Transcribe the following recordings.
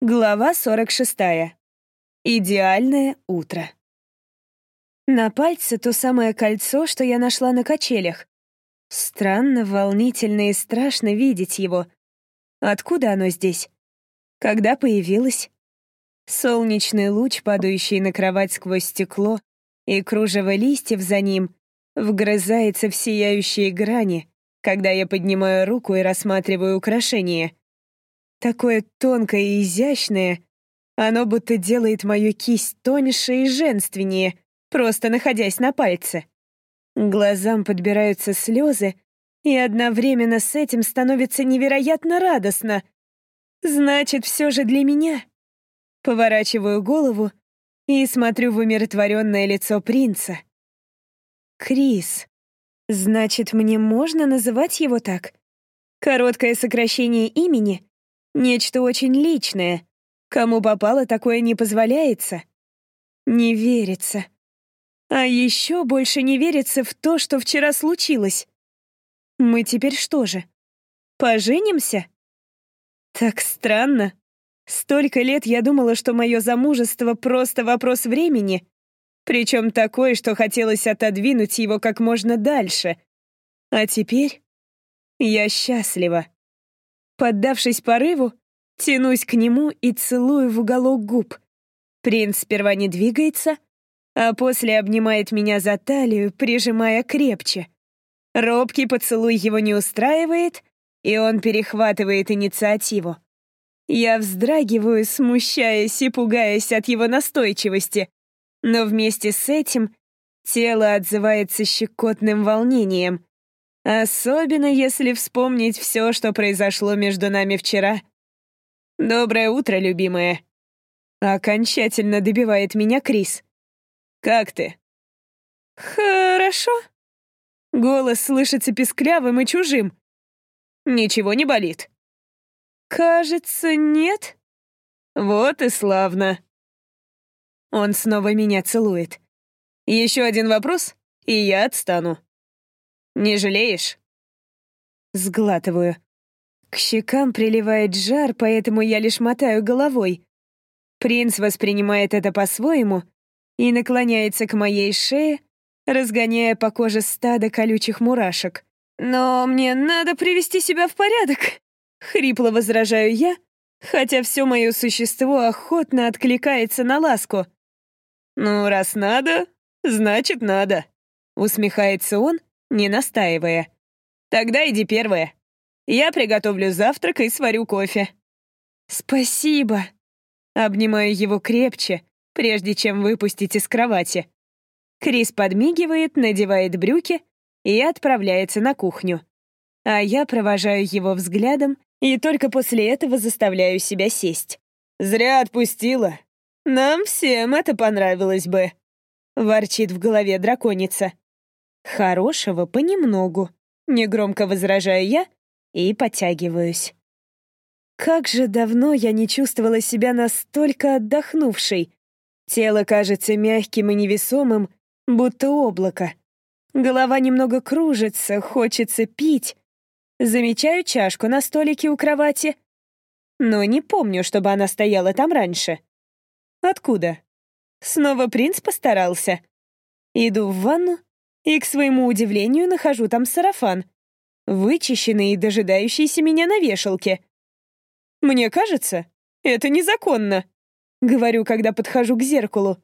Глава 46. Идеальное утро. На пальце то самое кольцо, что я нашла на качелях. Странно, волнительно и страшно видеть его. Откуда оно здесь? Когда появилось? Солнечный луч, падающий на кровать сквозь стекло, и кружево листьев за ним, вгрызается в сияющие грани, когда я поднимаю руку и рассматриваю украшение — Такое тонкое и изящное. Оно будто делает мою кисть тоньше и женственнее, просто находясь на пальце. Глазам подбираются слезы, и одновременно с этим становится невероятно радостно. Значит, все же для меня. Поворачиваю голову и смотрю в умиротворенное лицо принца. Крис. Значит, мне можно называть его так? Короткое сокращение имени, Нечто очень личное. Кому попало, такое не позволяется. Не верится. А еще больше не верится в то, что вчера случилось. Мы теперь что же, поженимся? Так странно. Столько лет я думала, что мое замужество — просто вопрос времени, причем такое, что хотелось отодвинуть его как можно дальше. А теперь я счастлива. Поддавшись порыву, тянусь к нему и целую в уголок губ. Принц сперва не двигается, а после обнимает меня за талию, прижимая крепче. Робкий поцелуй его не устраивает, и он перехватывает инициативу. Я вздрагиваю, смущаясь и пугаясь от его настойчивости, но вместе с этим тело отзывается щекотным волнением. Особенно если вспомнить все, что произошло между нами вчера. «Доброе утро, любимая!» Окончательно добивает меня Крис. «Как ты?» «Хорошо». Голос слышится песклявым и чужим. «Ничего не болит?» «Кажется, нет». «Вот и славно». Он снова меня целует. «Еще один вопрос, и я отстану». Не жалеешь?» Сглатываю. К щекам приливает жар, поэтому я лишь мотаю головой. Принц воспринимает это по-своему и наклоняется к моей шее, разгоняя по коже стадо колючих мурашек. «Но мне надо привести себя в порядок», — хрипло возражаю я, хотя все мое существо охотно откликается на ласку. «Ну, раз надо, значит надо», — усмехается он, не настаивая. «Тогда иди первая. Я приготовлю завтрак и сварю кофе». «Спасибо». Обнимаю его крепче, прежде чем выпустить из кровати. Крис подмигивает, надевает брюки и отправляется на кухню. А я провожаю его взглядом и только после этого заставляю себя сесть. «Зря отпустила. Нам всем это понравилось бы», — ворчит в голове драконица. Хорошего понемногу. Негромко возражаю я и подтягиваюсь. Как же давно я не чувствовала себя настолько отдохнувшей. Тело кажется мягким и невесомым, будто облако. Голова немного кружится, хочется пить. Замечаю чашку на столике у кровати, но не помню, чтобы она стояла там раньше. Откуда? Снова принц постарался. Иду в ванну и, к своему удивлению, нахожу там сарафан, вычищенный и дожидающийся меня на вешалке. «Мне кажется, это незаконно», — говорю, когда подхожу к зеркалу.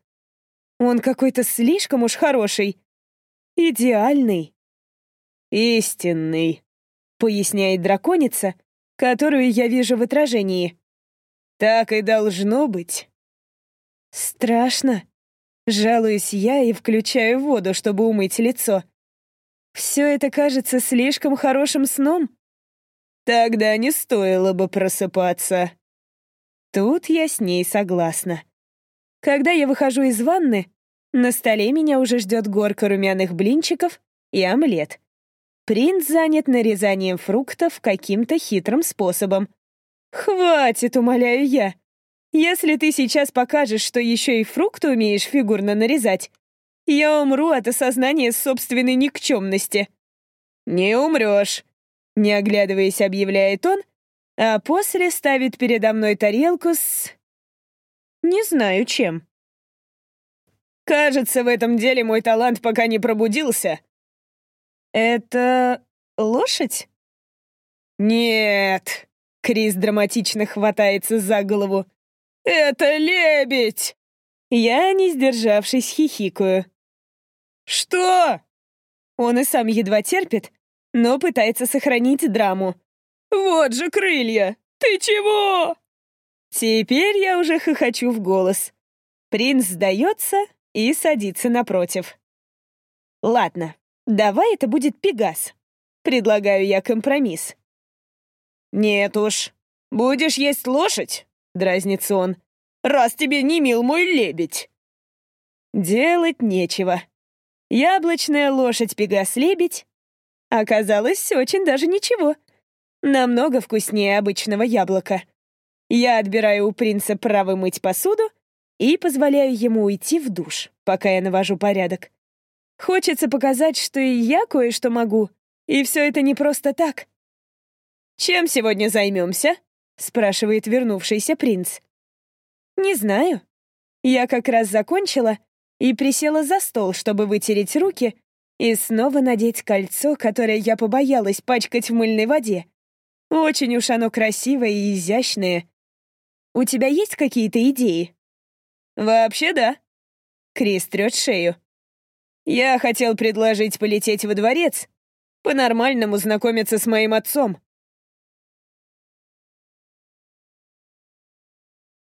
«Он какой-то слишком уж хороший. Идеальный». «Истинный», — поясняет драконица, которую я вижу в отражении. «Так и должно быть». «Страшно», Жалуюсь я и включаю воду, чтобы умыть лицо. Все это кажется слишком хорошим сном. Тогда не стоило бы просыпаться. Тут я с ней согласна. Когда я выхожу из ванны, на столе меня уже ждет горка румяных блинчиков и омлет. Принц занят нарезанием фруктов каким-то хитрым способом. «Хватит, умоляю я. Если ты сейчас покажешь, что еще и фрукты умеешь фигурно нарезать, я умру от осознания собственной никчемности». «Не умрешь», — не оглядываясь, объявляет он, а после ставит передо мной тарелку с... Не знаю чем. Кажется, в этом деле мой талант пока не пробудился. Это лошадь? Нет. Крис драматично хватается за голову. Это лебедь! Я, не сдержавшись, хихикаю. Что? Он и сам едва терпит, но пытается сохранить драму. Вот же крылья! Ты чего? Теперь я уже хохочу в голос. Принц сдается и садится напротив. Ладно, давай это будет Пегас. Предлагаю я компромисс. Нет уж. Будешь есть лошадь? Дразнится он. Раз тебе не мил мой лебедь. Делать нечего. Яблочная лошадь Пегас-лебедь оказалась очень даже ничего. Намного вкуснее обычного яблока. Я отбираю у принца право мыть посуду и позволяю ему уйти в душ, пока я навожу порядок. Хочется показать, что и я кое-что могу, и все это не просто так. «Чем сегодня займемся?» — спрашивает вернувшийся принц. «Не знаю. Я как раз закончила и присела за стол, чтобы вытереть руки и снова надеть кольцо, которое я побоялась пачкать в мыльной воде. Очень уж оно красивое и изящное. У тебя есть какие-то идеи? Вообще да. Крис трёт шею. Я хотел предложить полететь во дворец, по-нормальному знакомиться с моим отцом.